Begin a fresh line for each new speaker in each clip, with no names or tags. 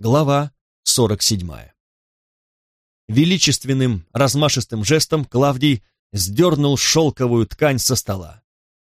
Глава 47. Величественным, размашистым жестом Клавдий сдернул шелковую ткань со стола.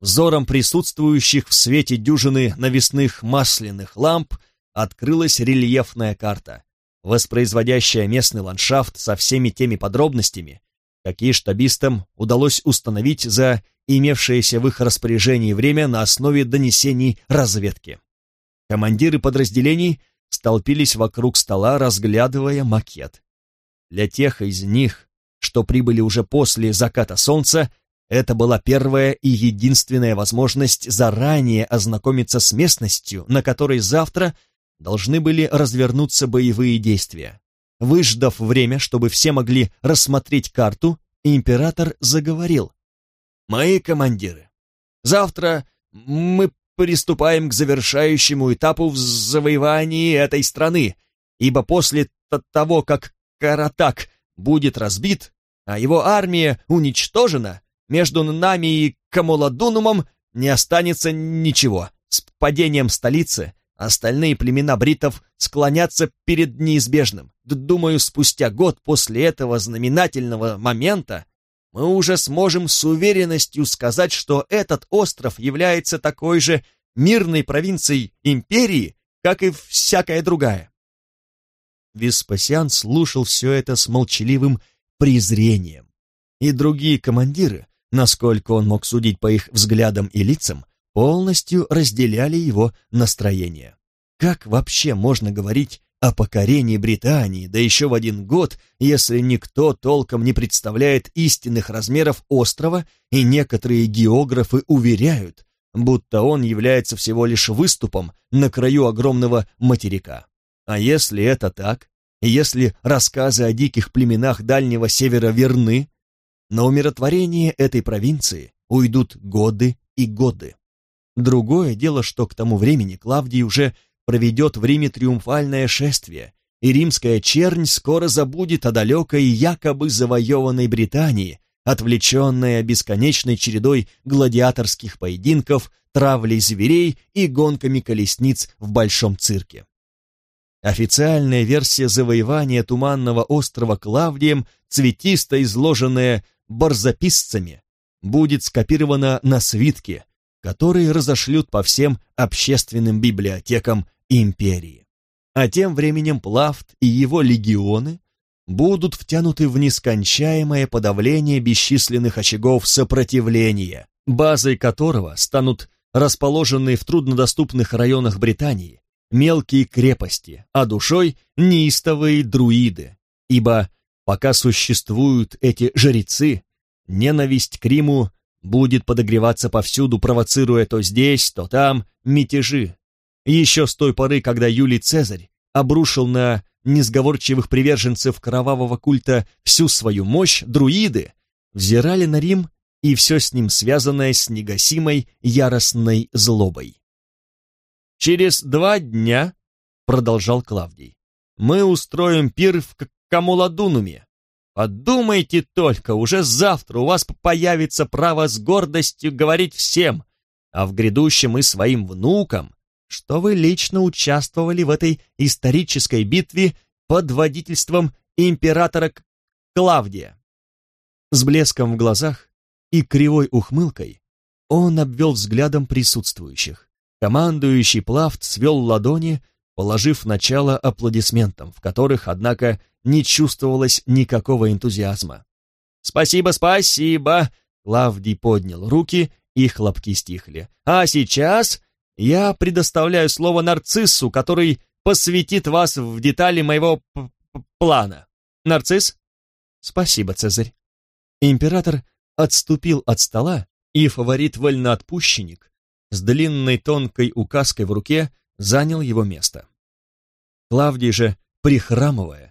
Взором присутствующих в свете дюжины навесных масляных ламп открылась рельефная карта, воспроизводящая местный ландшафт со всеми теми подробностями, какие штабистам удалось установить за имевшееся в их распоряжении время на основе донесений разведки. Командиры подразделений – столпились вокруг стола, разглядывая макет. Для тех из них, что прибыли уже после заката солнца, это была первая и единственная возможность заранее ознакомиться с местностью, на которой завтра должны были развернуться боевые действия. Выждав время, чтобы все могли рассмотреть карту, император заговорил. «Мои командиры, завтра мы приступаем к завершающему этапу в завоевании этой страны, ибо после того, как Каратак будет разбит, а его армия уничтожена, между нами и Камуладунумом не останется ничего. С падением столицы остальные племена бритов склонятся перед неизбежным. Думаю, спустя год после этого знаменательного момента мы уже сможем с уверенностью сказать, что этот остров является такой же мирной провинцией империи, как и всякая другая. Веспасиан слушал все это с молчаливым презрением. И другие командиры, насколько он мог судить по их взглядам и лицам, полностью разделяли его настроение. Как вообще можно говорить о покорении Британии, да еще в один год, если никто толком не представляет истинных размеров острова, и некоторые географы уверяют, будто он является всего лишь выступом на краю огромного материка. А если это так, если рассказы о диких племенах Дальнего Севера верны, на умиротворение этой провинции уйдут годы и годы. Другое дело, что к тому времени Клавдий уже проведет в Риме триумфальное шествие, и римская чернь скоро забудет о далекой якобы завоеванной Британии, отвлеченная бесконечной чередой гладиаторских поединков, травлей зверей и гонками колесниц в большом цирке. Официальная версия завоевания Туманного острова Клавдием, цветисто изложенная барзаписцами, будет скопирована на свитке, которые разошлют по всем общественным библиотекам империи. А тем временем Плафт и его легионы будут втянуты в нескончаемое подавление бесчисленных очагов сопротивления, базой которого станут расположенные в труднодоступных районах Британии мелкие крепости, а душой неистовые друиды, ибо пока существуют эти жрецы, ненависть к Риму будет подогреваться повсюду, провоцируя то здесь, то там мятежи. Еще с той поры, когда Юлий Цезарь обрушил на несговорчивых приверженцев кровавого культа всю свою мощь, друиды взирали на Рим и все с ним связанное с негасимой яростной злобой. «Через два дня, — продолжал Клавдий, — мы устроим пир в Камуладунуме, Подумайте только, уже завтра у вас появится право с гордостью говорить всем, а в грядущем и своим внукам, что вы лично участвовали в этой исторической битве под водительством императора Клавдия. С блеском в глазах и кривой ухмылкой он обвел взглядом присутствующих. Командующий Плафт свел ладони, положив начало аплодисментам, в которых, однако, не чувствовалось никакого энтузиазма. «Спасибо, спасибо!» Лавдий поднял руки, и хлопки стихли. «А сейчас я предоставляю слово нарциссу, который посвятит вас в детали моего плана. Нарцисс?» «Спасибо, Цезарь». Император отступил от стола, и фаворит-вольноотпущенник с длинной тонкой указкой в руке занял его место. Клавдий же, прихрамывая,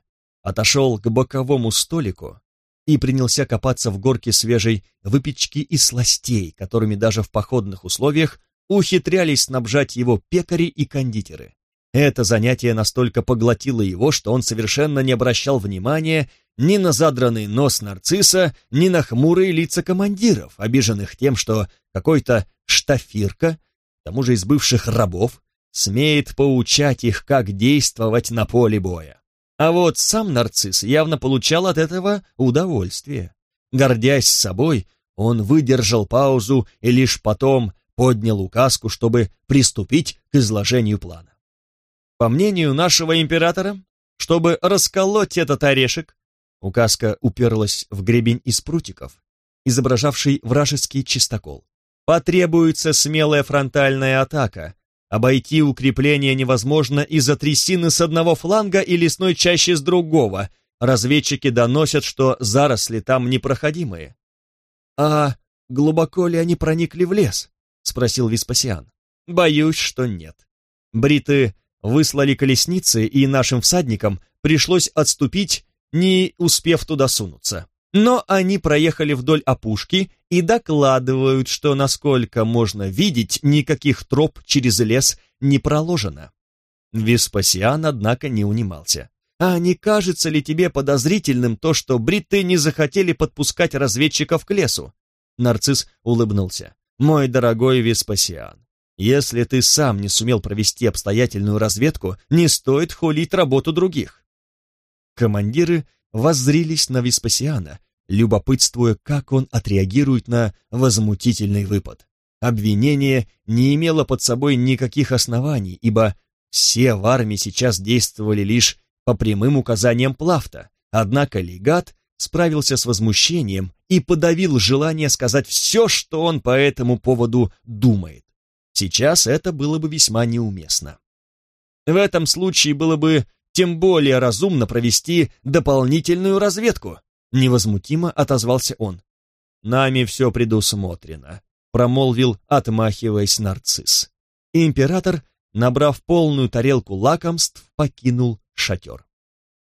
отошел к боковому столику и принялся копаться в горке свежей выпечки и сластей, которыми даже в походных условиях ухитрялись снабжать его пекари и кондитеры. Это занятие настолько поглотило его, что он совершенно не обращал внимания ни на задранный нос нарцисса, ни на хмурые лица командиров, обиженных тем, что какой-то штафирка, к тому же из бывших рабов, смеет поучать их, как действовать на поле боя. А вот сам нарцисс явно получал от этого удовольствие. Гордясь собой, он выдержал паузу и лишь потом поднял указку, чтобы приступить к изложению плана. По мнению нашего императора, чтобы расколоть этот орешек, указка уперлась в гребень из прутиков, изображавший вражеский чистокол. Потребуется смелая фронтальная атака. Обойти укрепление невозможно из-за трясины с одного фланга и лесной чащи с другого. Разведчики доносят, что заросли там непроходимые. «А глубоко ли они проникли в лес?» — спросил Веспасиан. «Боюсь, что нет. Бриты выслали колесницы, и нашим всадникам пришлось отступить, не успев туда сунуться. Но они проехали вдоль опушки и докладывают, что, насколько можно видеть, никаких троп через лес не проложено. Веспасиан, однако, не унимался. «А не кажется ли тебе подозрительным то, что бритты не захотели подпускать разведчиков к лесу?» Нарцисс улыбнулся. «Мой дорогой Веспасиан, если ты сам не сумел провести обстоятельную разведку, не стоит хулить работу других». Командиры воззрились на Веспасиана, любопытствуя, как он отреагирует на возмутительный выпад. Обвинение не имело под собой никаких оснований, ибо все в армии сейчас действовали лишь по прямым указаниям Плафта, однако легат справился с возмущением и подавил желание сказать все, что он по этому поводу думает. Сейчас это было бы весьма неуместно. В этом случае было бы тем более разумно провести дополнительную разведку, невозмутимо отозвался он. Нами все предусмотрено, промолвил, отмахиваясь нарцисс. император, набрав полную тарелку лакомств, покинул шатер.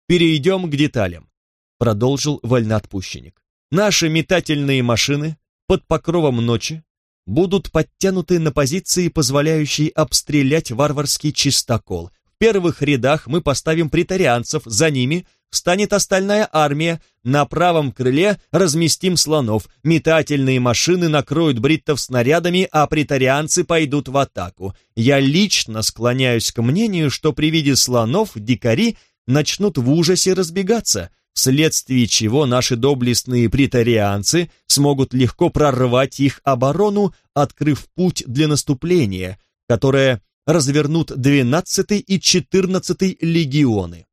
Перейдем к деталям, продолжил вольноотпущенник. Наши метательные машины под покровом ночи будут подтянуты на позиции, позволяющие обстрелять варварский чистокол, первых рядах мы поставим претарианцев, за ними встанет остальная армия, на правом крыле разместим слонов, метательные машины накроют бриттов снарядами, а претарианцы пойдут в атаку. Я лично склоняюсь к мнению, что при виде слонов дикари начнут в ужасе разбегаться, вследствие чего наши доблестные претарианцы смогут легко прорвать их оборону, открыв путь для наступления, которое развернут 12 и 14 легионы.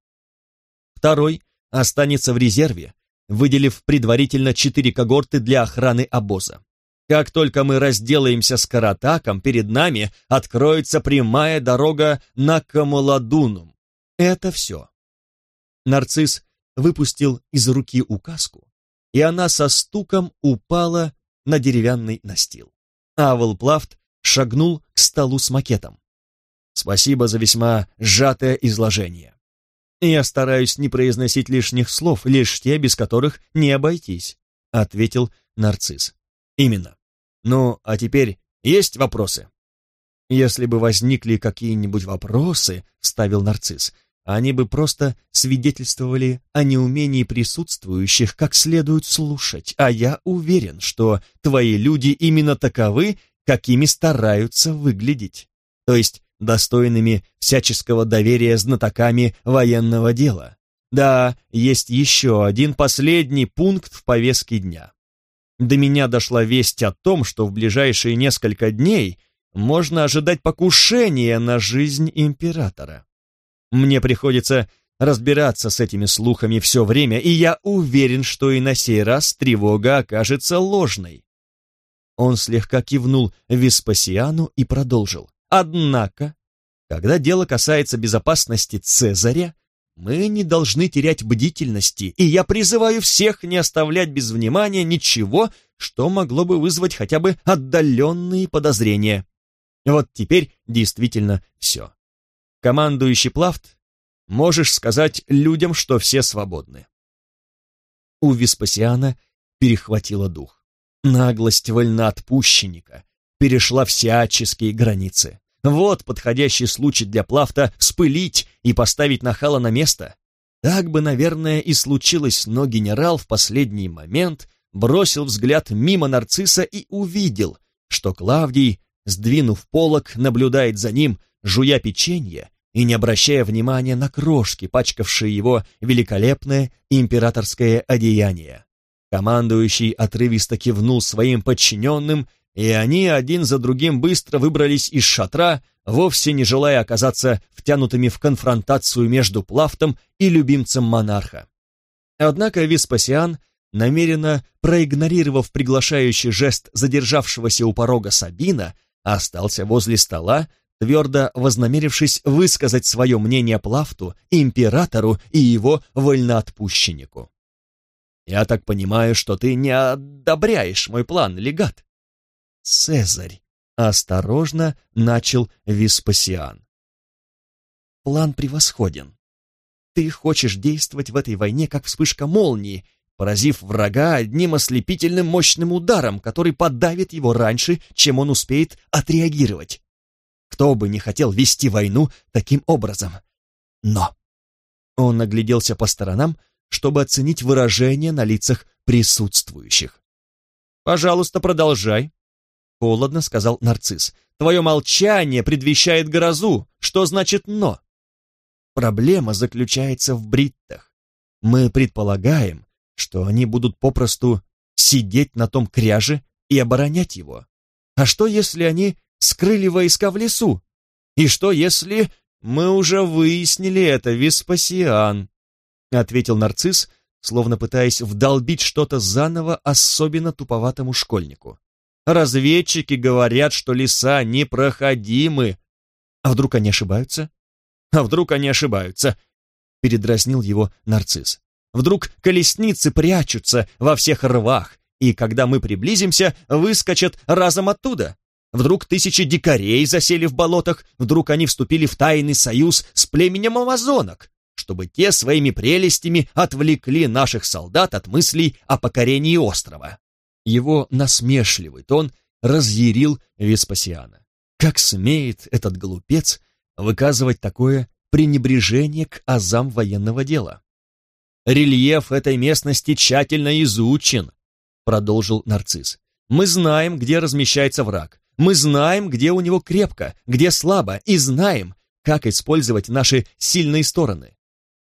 Второй останется в резерве, выделив предварительно четыре когорты для охраны обоза. Как только мы разделаемся с Каратаком, перед нами откроется прямая дорога на Камаладунум. Это все. Нарцисс выпустил из руки указку, и она со стуком упала на деревянный настил. Авел Плафт шагнул к столу с макетом. Спасибо за весьма сжатое изложение. Я стараюсь не произносить лишних слов, лишь те, без которых не обойтись, ответил нарцисс. Именно. Ну, а теперь есть вопросы? Если бы возникли какие-нибудь вопросы, вставил нарцисс, они бы просто свидетельствовали о неумении присутствующих как следует слушать, а я уверен, что твои люди именно таковы, какими стараются выглядеть. То есть достойными всяческого доверия знатоками военного дела. Да, есть еще один последний пункт в повестке дня. До меня дошла весть о том, что в ближайшие несколько дней можно ожидать покушения на жизнь императора. Мне приходится разбираться с этими слухами все время, и я уверен, что и на сей раз тревога окажется ложной. Он слегка кивнул Веспасиану и продолжил. Однако, когда дело касается безопасности Цезаря, мы не должны терять бдительности, и я призываю всех не оставлять без внимания ничего, что могло бы вызвать хотя бы отдаленные подозрения. Вот теперь действительно все. Командующий Плафт, можешь сказать людям, что все свободны. У Веспасиана перехватило дух. Наглость вольноотпущенника перешла всяческие границы. Вот подходящий случай для Плафта спылить и поставить нахала на место. Так бы, наверное, и случилось, но генерал в последний момент бросил взгляд мимо нарцисса и увидел, что Клавдий, сдвинув полок, наблюдает за ним, жуя печенье и не обращая внимания на крошки, пачкавшие его великолепное императорское одеяние. Командующий отрывисто кивнул своим подчиненным, и они один за другим быстро выбрались из шатра, вовсе не желая оказаться втянутыми в конфронтацию между Плафтом и любимцем монарха. Однако Веспасиан, намеренно проигнорировав приглашающий жест задержавшегося у порога Сабина, остался возле стола, твердо вознамерившись высказать свое мнение Плафту, императору и его вольноотпущеннику. «Я так понимаю, что ты не одобряешь мой план, легат?» «Цезарь», — осторожно начал Веспасиан. «План превосходен. Ты хочешь действовать в этой войне, как вспышка молнии, поразив врага одним ослепительным мощным ударом, который подавит его раньше, чем он успеет отреагировать. Кто бы не хотел вести войну таким образом. Но он нагляделся по сторонам, чтобы оценить выражение на лицах присутствующих. «Пожалуйста, продолжай», — холодно сказал нарцисс. «Твое молчание предвещает грозу. Что значит «но»?» Проблема заключается в бриттах. Мы предполагаем, что они будут попросту сидеть на том кряже и оборонять его. А что, если они скрыли войска в лесу? И что, если... Мы уже выяснили это, Веспасиан, ответил нарцисс, словно пытаясь вдолбить что-то заново особенно туповатому школьнику. Разведчики говорят, что леса непроходимы. А вдруг они ошибаются? А вдруг они ошибаются? Передразнил его нарцисс. Вдруг колесницы прячутся во всех рвах, и когда мы приблизимся, выскочат разом оттуда. Вдруг тысячи дикарей засели в болотах, вдруг они вступили в тайный союз с племенем амазонок, чтобы те своими прелестями отвлекли наших солдат от мыслей о покорении острова. Его насмешливый тон разъярил Веспасиана. Как смеет этот глупец выказывать такое пренебрежение к азам военного дела? Рельеф этой местности тщательно изучен, продолжил нарцисс. Мы знаем, где размещается враг. Мы знаем, где у него крепко, где слабо, и знаем, как использовать наши сильные стороны.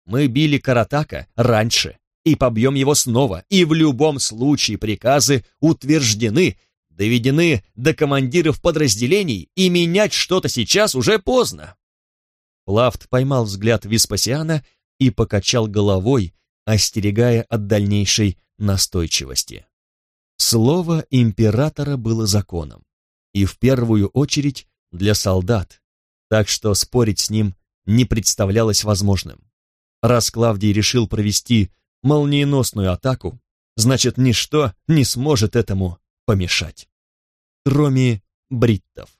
Мы били Каратака раньше и побьем его снова, и в любом случае приказы утверждены, доведены до командиров подразделений, и менять что-то сейчас уже поздно. Лафт поймал взгляд Веспасиана и покачал головой, остерегая от дальнейшей настойчивости. Слово императора было законом, и в первую очередь для солдат, так что спорить с ним не представлялось возможным. Раз Клавдий решил провести молниеносную атаку, значит, ничто не сможет этому помешать. Кроме бриттов.